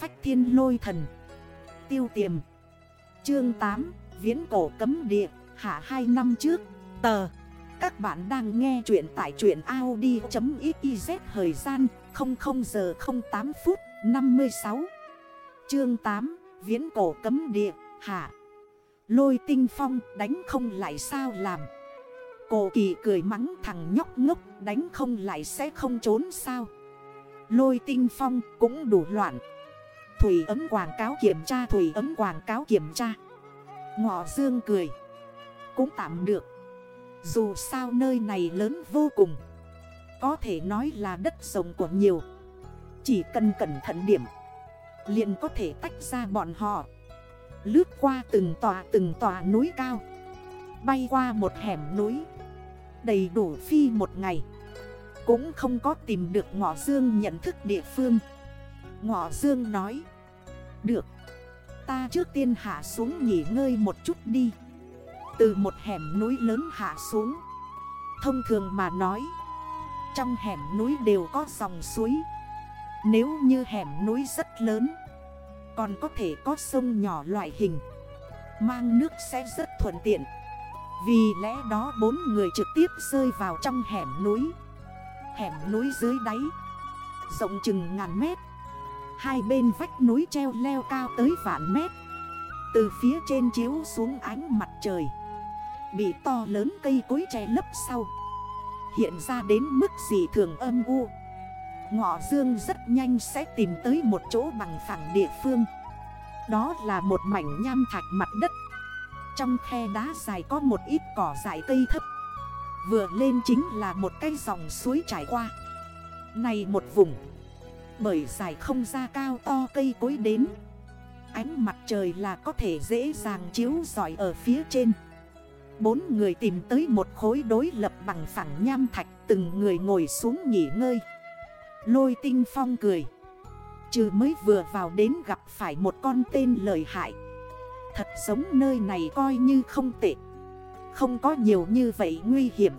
phách thiên lôi thần. Tiêu tiềm. Chương 8 Viễn cổ cấm địa. Hạ 2 năm trước, Tờ. Các bạn đang nghe chuyện tại truyện Audi.xyz Thời gian 00 giờ 08 phút 56 Chương 8 Viễn cổ cấm địa. Hạ. Lôi tinh phong đánh không lại sao làm? Cổ kỳ cười mắng thằng nhóc ngốc, đánh không lại sẽ không trốn sao? Lôi tinh phong cũng đủ loạn Thủy ấm quảng cáo kiểm tra, Thủy ấm quảng cáo kiểm tra. Ngọ dương cười. Cũng tạm được. Dù sao nơi này lớn vô cùng. Có thể nói là đất rộng của nhiều. Chỉ cần cẩn thận điểm, liền có thể tách ra bọn họ. Lướt qua từng tòa từng tòa núi cao. Bay qua một hẻm núi. Đầy đủ phi một ngày. Cũng không có tìm được Ngọ Dương nhận thức địa phương. Ngọ Dương nói. Được. Ta trước tiên hạ xuống nghỉ ngơi một chút đi. Từ một hẻm núi lớn hạ xuống. Thông thường mà nói, Trong hẻm núi đều có dòng suối. Nếu như hẻm núi rất lớn, Còn có thể có sông nhỏ loại hình, Mang nước sẽ rất thuận tiện. Vì lẽ đó bốn người trực tiếp rơi vào trong hẻm núi. Hẻm núi dưới đáy, Rộng chừng ngàn mét. Hai bên vách núi treo leo cao tới vạn mét. Từ phía trên chiếu xuống ánh mặt trời. Bị to lớn cây cối che lấp sau. Hiện ra đến mức gì thường âm u. Ngọ dương rất nhanh sẽ tìm tới một chỗ bằng phẳng địa phương. Đó là một mảnh nham thạch mặt đất. Trong khe đá dài có một ít cỏ dại cây thấp. Vừa lên chính là một cái dòng suối trải qua. Này một vùng bởi dài không ra cao to cây cối đến. Ánh mặt trời là có thể dễ dàng chiếu giỏi ở phía trên. Bốn người tìm tới một khối đối lập bằng phẳng nham thạch, Từng người ngồi xuống nghỉ ngơi. Lôi tinh phong cười. Trừ mới vừa vào đến gặp phải một con tên lợi hại. Thật giống nơi này coi như không tệ. Không có nhiều như vậy nguy hiểm.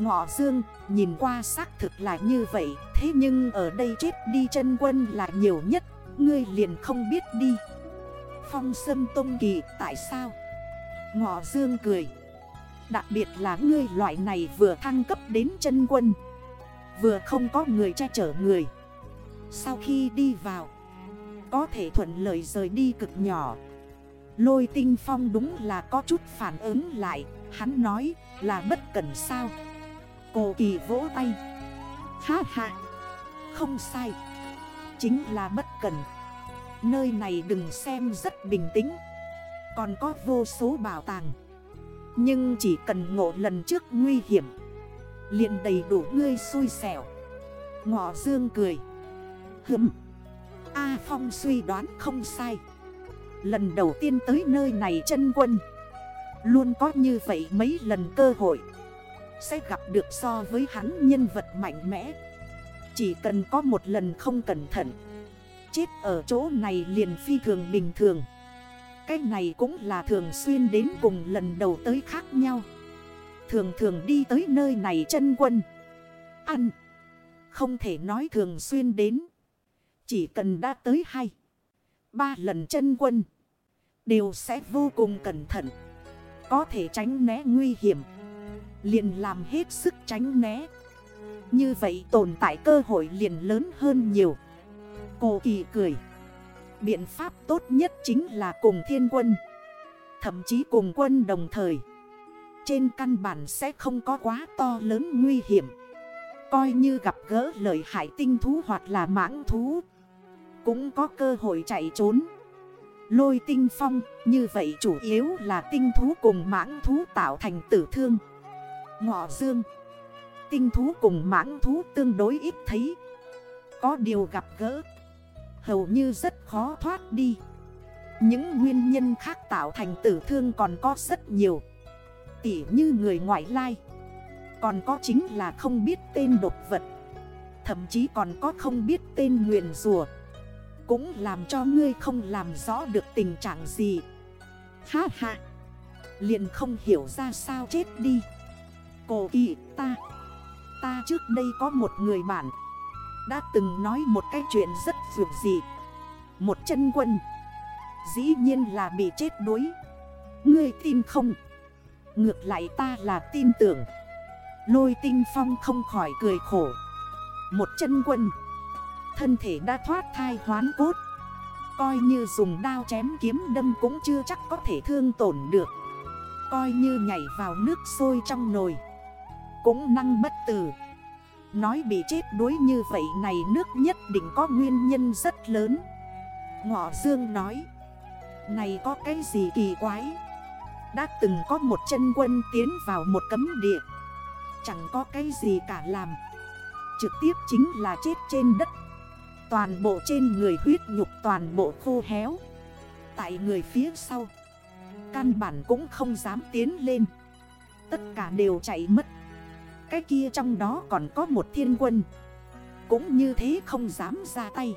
Ngọ dương, nhìn qua xác thực là như vậy, Thế nhưng ở đây chết đi chân quân là nhiều nhất, Ngươi liền không biết đi. Phong sâm tông kỳ, tại sao? Ngọ dương cười. Đặc biệt là ngươi loại này vừa thăng cấp đến chân quân, Vừa không có người che chở người. Sau khi đi vào, Có thể thuận lợi rời đi cực nhỏ. Lôi tinh phong đúng là có chút phản ứng lại, Hắn nói là bất cẩn sao? Cổ kỳ vỗ tay. Ha ha. Không sai. Chính là bất cần. Nơi này đừng xem rất bình tĩnh. Còn có vô số bảo tàng. Nhưng chỉ cần ngộ lần trước nguy hiểm. Liền đầy đủ ngươi xui xẻo. Ngọ dương cười. Hừm. A Phong suy đoán không sai. Lần đầu tiên tới nơi này chân quân. Luôn có như vậy mấy lần cơ hội. Sẽ gặp được so với hắn nhân vật mạnh mẽ. Chỉ cần có một lần không cẩn thận, Chết ở chỗ này liền phi thường bình thường. Cái này cũng là thường xuyên đến cùng lần đầu tới khác nhau. Thường thường đi tới nơi này chân quân, Ăn, Không thể nói thường xuyên đến. Chỉ cần đã tới hai, Ba lần chân quân, Đều sẽ vô cùng cẩn thận. Có thể tránh né nguy hiểm liền làm hết sức tránh né. Như vậy tồn tại cơ hội liền lớn hơn nhiều. Cô kỳ cười. Biện pháp tốt nhất chính là cùng thiên quân. Thậm chí cùng quân đồng thời. Trên căn bản sẽ không có quá to lớn nguy hiểm. Coi như gặp gỡ lợi hại tinh thú hoặc là mãng thú. Cũng có cơ hội chạy trốn. Lôi tinh phong, như vậy chủ yếu là tinh thú cùng mãng thú tạo thành tử thương. Ngọ dương. Tinh thú cùng mãng thú tương đối ít thấy. Có điều gặp gỡ. Hầu như rất khó thoát đi. Những nguyên nhân khác tạo thành tử thương còn có rất nhiều. Tỉ như người ngoại lai. Còn có chính là không biết tên độc vật. Thậm chí còn có không biết tên nguyện rùa. Cũng làm cho ngươi không làm rõ được tình trạng gì. Ha ha. Liền không hiểu ra sao chết đi. Cổ kỳ, ta. Ta trước đây có một người bạn, Đã từng nói một cái chuyện rất vượt dị Một chân quân, Dĩ nhiên là bị chết đuối. Ngươi tin không? Ngược lại ta là tin tưởng. Lôi tinh phong không khỏi cười khổ. Một chân quân, Thân thể đã thoát thai hoán cốt. Coi như dùng đao chém kiếm đâm cũng chưa chắc có thể thương tổn được. Coi như nhảy vào nước sôi trong nồi. Cũng năng bất tử. Nói bị chết đuối như vậy này nước nhất định có nguyên nhân rất lớn. Ngọ Dương nói, Này có cái gì kỳ quái? Đã từng có một chân quân tiến vào một cấm địa. Chẳng có cái gì cả làm. Trực tiếp chính là chết trên đất. Toàn bộ trên người huyết nhục toàn bộ khô héo. Tại người phía sau, Căn bản cũng không dám tiến lên. Tất cả đều chạy mất cái kia trong đó còn có một thiên quân. Cũng như thế không dám ra tay.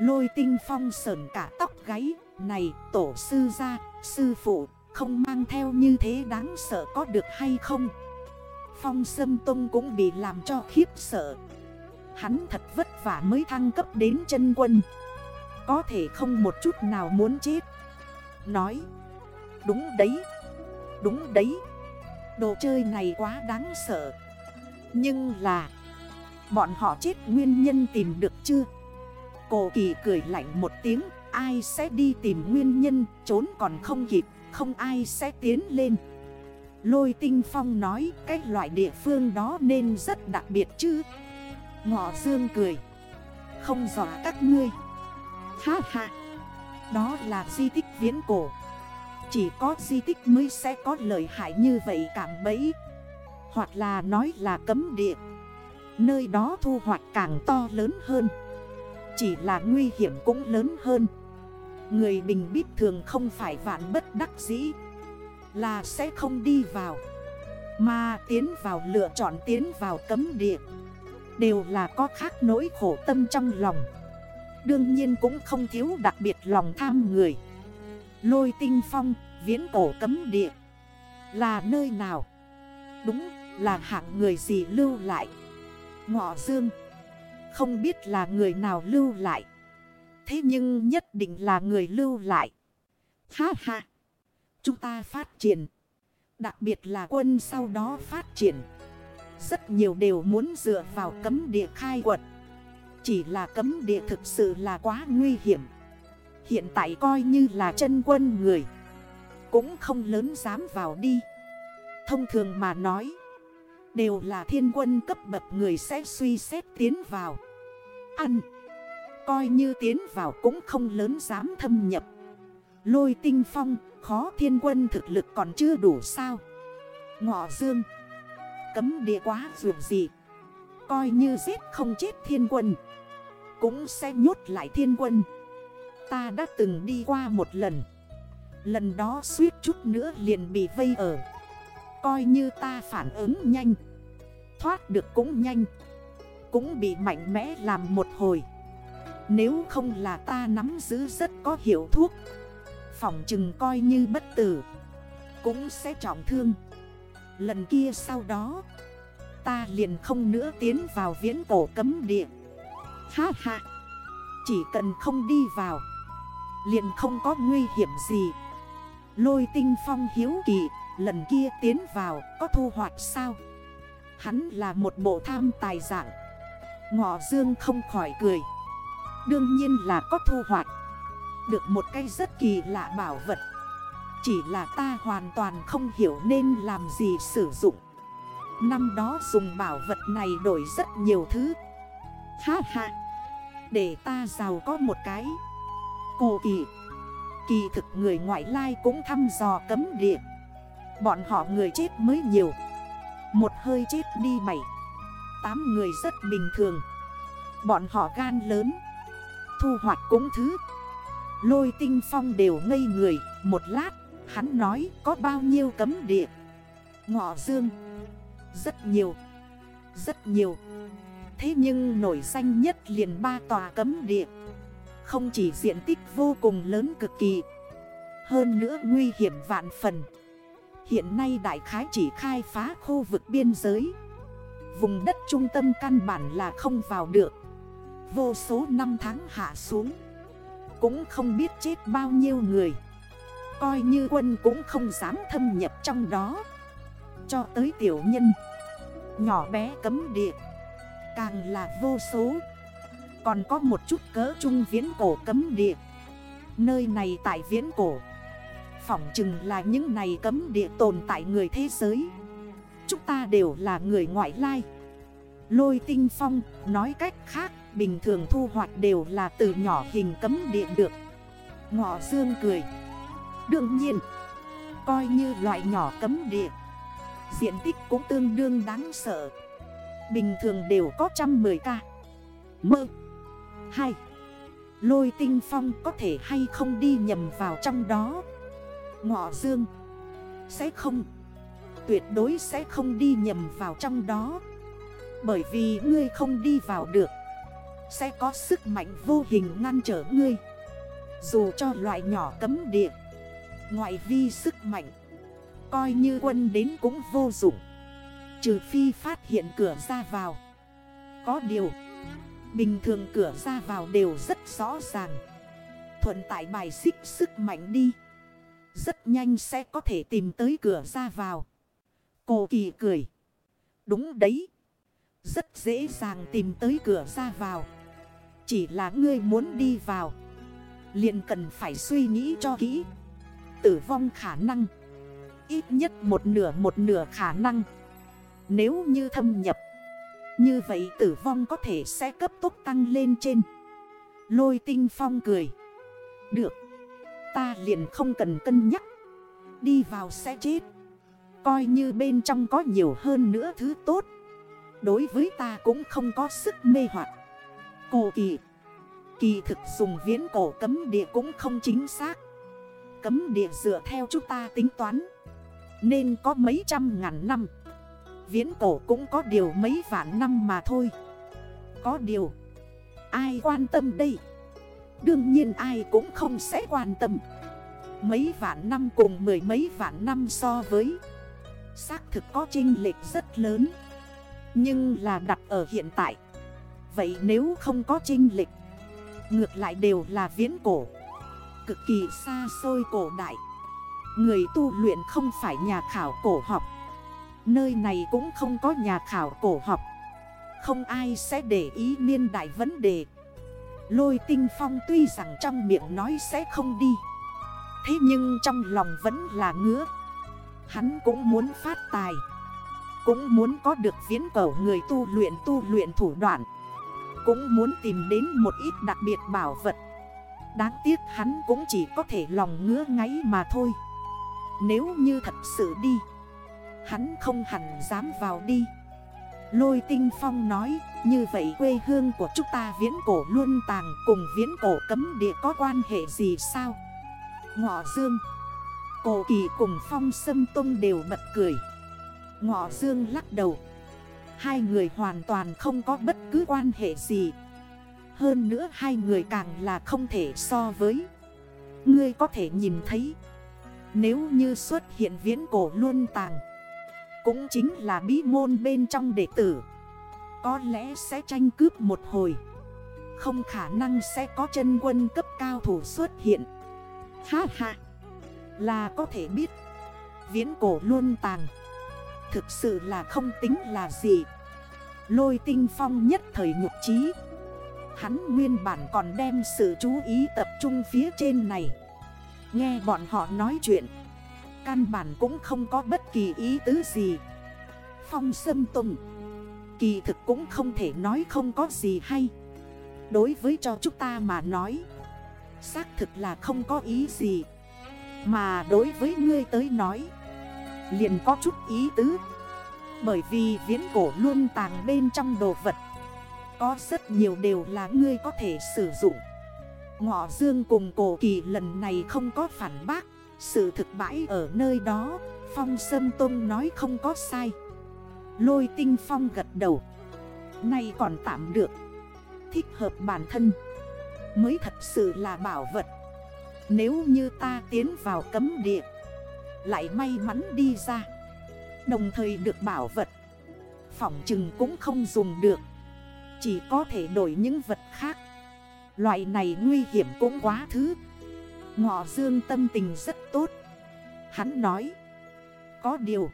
Lôi tinh phong sờn cả tóc gáy. Này tổ sư ra, sư phụ Không mang theo như thế đáng sợ có được hay không? Phong Sâm tung cũng bị làm cho khiếp sợ. Hắn thật vất vả mới thăng cấp đến chân quân. Có thể không một chút nào muốn chết. Nói Đúng đấy Đúng đấy Đồ chơi này quá đáng sợ. Nhưng là, Bọn họ chết nguyên nhân tìm được chưa? Cổ kỳ cười lạnh một tiếng, Ai sẽ đi tìm nguyên nhân, Trốn còn không kịp, Không ai sẽ tiến lên. Lôi tinh phong nói, Cái loại địa phương đó nên rất đặc biệt chứ? Ngọ dương cười, Không dọa các ngươi. Ha ha, Đó là di tích viễn cổ. Chỉ có di tích mới sẽ có lợi hại như vậy cảm bẫy. Hoặc là nói là cấm địa. Nơi đó thu hoạch càng to lớn hơn. Chỉ là nguy hiểm cũng lớn hơn. Người bình biết thường không phải vạn bất đắc dĩ. Là sẽ không đi vào. Mà tiến vào, lựa chọn tiến vào cấm địa. Đều là có khác nỗi khổ tâm trong lòng. Đương nhiên cũng không thiếu đặc biệt lòng tham người. Lôi tinh phong, viễn cổ cấm địa. Là nơi nào? Đúng là hạng người gì lưu lại? Ngọ dương. Không biết là người nào lưu lại. Thế nhưng nhất định là người lưu lại. Ha ha. Chúng ta phát triển. Đặc biệt là quân sau đó phát triển. Rất nhiều đều muốn dựa vào cấm địa khai quật. Chỉ là cấm địa thực sự là quá nguy hiểm. Hiện tại coi như là chân quân người. Cũng không lớn dám vào đi. Thông thường mà nói, Đều là thiên quân cấp bậc người sẽ suy xét tiến vào. Ăn, Coi như tiến vào cũng không lớn dám thâm nhập. Lôi tinh phong, Khó thiên quân thực lực còn chưa đủ sao. Ngọ dương, Cấm địa quá dù gì. Coi như giết không chết thiên quân, Cũng sẽ nhốt lại thiên quân. Ta đã từng đi qua một lần. Lần đó suýt chút nữa liền bị vây ở. Coi như ta phản ứng nhanh, Thoát được cũng nhanh, Cũng bị mạnh mẽ làm một hồi. Nếu không là ta nắm giữ rất có hiệu thuốc Phỏng chừng coi như bất tử, Cũng sẽ trọng thương. Lần kia sau đó, Ta liền không nữa tiến vào viễn cổ cấm địa. Ha ha, Chỉ cần không đi vào Liền không có nguy hiểm gì. Lôi tinh phong hiếu kỳ, Lần kia tiến vào có thu hoạch sao? Hắn là một bộ tham tài dạng. Ngọ dương không khỏi cười. Đương nhiên là có thu hoạch. Được một cây rất kỳ lạ bảo vật. Chỉ là ta hoàn toàn không hiểu nên làm gì sử dụng. Năm đó dùng bảo vật này đổi rất nhiều thứ. Ha ha! Để ta giàu có một cái. Cù kỳ Kỳ thực người ngoại lai cũng thăm dò cấm địa. Bọn họ người chết mới nhiều. Một hơi chết đi bảy. Tám người rất bình thường. Bọn họ gan lớn. Thu hoạch cũng thứ. Lôi tinh phong đều ngây người. Một lát, Hắn nói có bao nhiêu cấm địa? Ngọ dương. Rất nhiều. Rất nhiều. Thế nhưng nổi danh nhất liền ba tòa cấm địa. Không chỉ diện tích vô cùng lớn cực kỳ, Hơn nữa nguy hiểm vạn phần. Hiện nay đại khái chỉ khai phá khu vực biên giới. Vùng đất trung tâm căn bản là không vào được. Vô số năm tháng hạ xuống, Cũng không biết chết bao nhiêu người. Coi như quân cũng không dám thâm nhập trong đó. Cho tới tiểu nhân, Nhỏ bé cấm địa, Càng là vô số. Còn có một chút cỡ trung viễn cổ cấm địa. Nơi này tại viễn cổ. Phỏng chừng là những này cấm địa tồn tại người thế giới. Chúng ta đều là người ngoại lai. Lôi tinh phong nói cách khác, Bình thường thu hoạch đều là từ nhỏ hình cấm địa được. Ngọ dương cười. Đương nhiên, Coi như loại nhỏ cấm địa, Diện tích cũng tương đương đáng sợ. Bình thường đều có trăm mười ca. Mơ. Hai. Lôi tinh phong có thể hay không đi nhầm vào trong đó? Ngọ dương. Sẽ không. Tuyệt đối sẽ không đi nhầm vào trong đó. Bởi vì ngươi không đi vào được. Sẽ có sức mạnh vô hình ngăn trở ngươi. Dù cho loại nhỏ cấm địa. Ngoại vi sức mạnh. Coi như quân đến cũng vô dụng. Trừ phi phát hiện cửa ra vào. Có điều Bình thường cửa ra vào đều rất rõ ràng. Thuận tại bài xích sức mạnh đi. Rất nhanh sẽ có thể tìm tới cửa ra vào. Cô kỳ cười. Đúng đấy. Rất dễ dàng tìm tới cửa ra vào. Chỉ là ngươi muốn đi vào. Liền cần phải suy nghĩ cho kỹ. Tử vong khả năng. Ít nhất một nửa một nửa khả năng. Nếu như thâm nhập như vậy tử vong có thể sẽ cấp tốc tăng lên trên. Lôi tinh phong cười. Được. Ta liền không cần cân nhắc. Đi vào sẽ chết. Coi như bên trong có nhiều hơn nữa thứ tốt. Đối với ta cũng không có sức mê hoặc. Cổ kỳ. Kỳ thực dùng viễn cổ cấm địa cũng không chính xác. Cấm địa dựa theo chúng ta tính toán. Nên có mấy trăm ngàn năm. Viễn cổ cũng có điều mấy vạn năm mà thôi. Có điều, Ai quan tâm đây? Đương nhiên ai cũng không sẽ quan tâm. Mấy vạn năm cùng mười mấy vạn năm so với, Xác thực có trinh lệch rất lớn. Nhưng là đặt ở hiện tại. Vậy nếu không có trinh lệch, Ngược lại đều là viễn cổ. Cực kỳ xa xôi cổ đại. Người tu luyện không phải nhà khảo cổ học. Nơi này cũng không có nhà khảo cổ học. Không ai sẽ để ý niên đại vấn đề. Lôi tinh phong tuy rằng trong miệng nói sẽ không đi. Thế nhưng trong lòng vẫn là ngứa. Hắn cũng muốn phát tài. Cũng muốn có được viễn cầu người tu luyện tu luyện thủ đoạn. Cũng muốn tìm đến một ít đặc biệt bảo vật. Đáng tiếc hắn cũng chỉ có thể lòng ngứa ngáy mà thôi. Nếu như thật sự đi Hắn không hẳn dám vào đi. Lôi tinh phong nói, Như vậy quê hương của chúng ta viễn cổ luôn tàng Cùng viễn cổ cấm địa có quan hệ gì sao? Ngọ dương, Cổ kỳ cùng phong sâm tung đều bật cười. Ngọ dương lắc đầu, Hai người hoàn toàn không có bất cứ quan hệ gì. Hơn nữa hai người càng là không thể so với. Ngươi có thể nhìn thấy, Nếu như xuất hiện viễn cổ luôn tàng cũng chính là bí môn bên trong đệ tử. Có lẽ sẽ tranh cướp một hồi. Không khả năng sẽ có chân quân cấp cao thủ xuất hiện. Ha ha. Là có thể biết. Viễn cổ luôn tàng. Thực sự là không tính là gì. Lôi tinh phong nhất thời nhục trí. Hắn nguyên bản còn đem sự chú ý tập trung phía trên này. Nghe bọn họ nói chuyện Căn bản cũng không có bất kỳ ý tứ gì. Phong sâm tùng, Kỳ thực cũng không thể nói không có gì hay. Đối với cho chúng ta mà nói, Xác thực là không có ý gì. Mà đối với ngươi tới nói, Liền có chút ý tứ. Bởi vì viễn cổ luôn tàng bên trong đồ vật, Có rất nhiều đều là ngươi có thể sử dụng. Ngọ dương cùng cổ kỳ lần này không có phản bác. Sự thực bãi ở nơi đó, Phong Sâm Tôn nói không có sai. Lôi tinh phong gật đầu. Nay còn tạm được. Thích hợp bản thân. Mới thật sự là bảo vật. Nếu như ta tiến vào cấm địa, Lại may mắn đi ra. Đồng thời được bảo vật. Phỏng chừng cũng không dùng được. Chỉ có thể đổi những vật khác. Loại này nguy hiểm cũng quá thứ. Ngọ dương tâm tình rất tốt. Hắn nói, Có điều,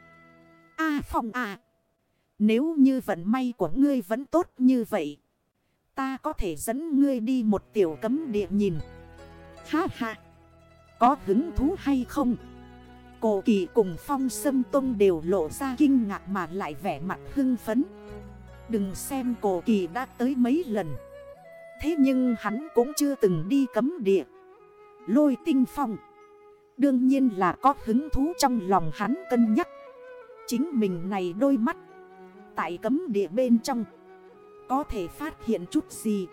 A Phong à Nếu như vận may của ngươi vẫn tốt như vậy, Ta có thể dẫn ngươi đi một tiểu cấm địa nhìn. Ha ha, Có hứng thú hay không? Cổ kỳ cùng phong sâm tông đều lộ ra kinh ngạc mà lại vẻ mặt hưng phấn. Đừng xem cổ kỳ đã tới mấy lần. Thế nhưng hắn cũng chưa từng đi cấm địa. Lôi tinh phong. Đương nhiên là có hứng thú trong lòng hắn cân nhắc. Chính mình này đôi mắt. Tại cấm địa bên trong. Có thể phát hiện chút gì.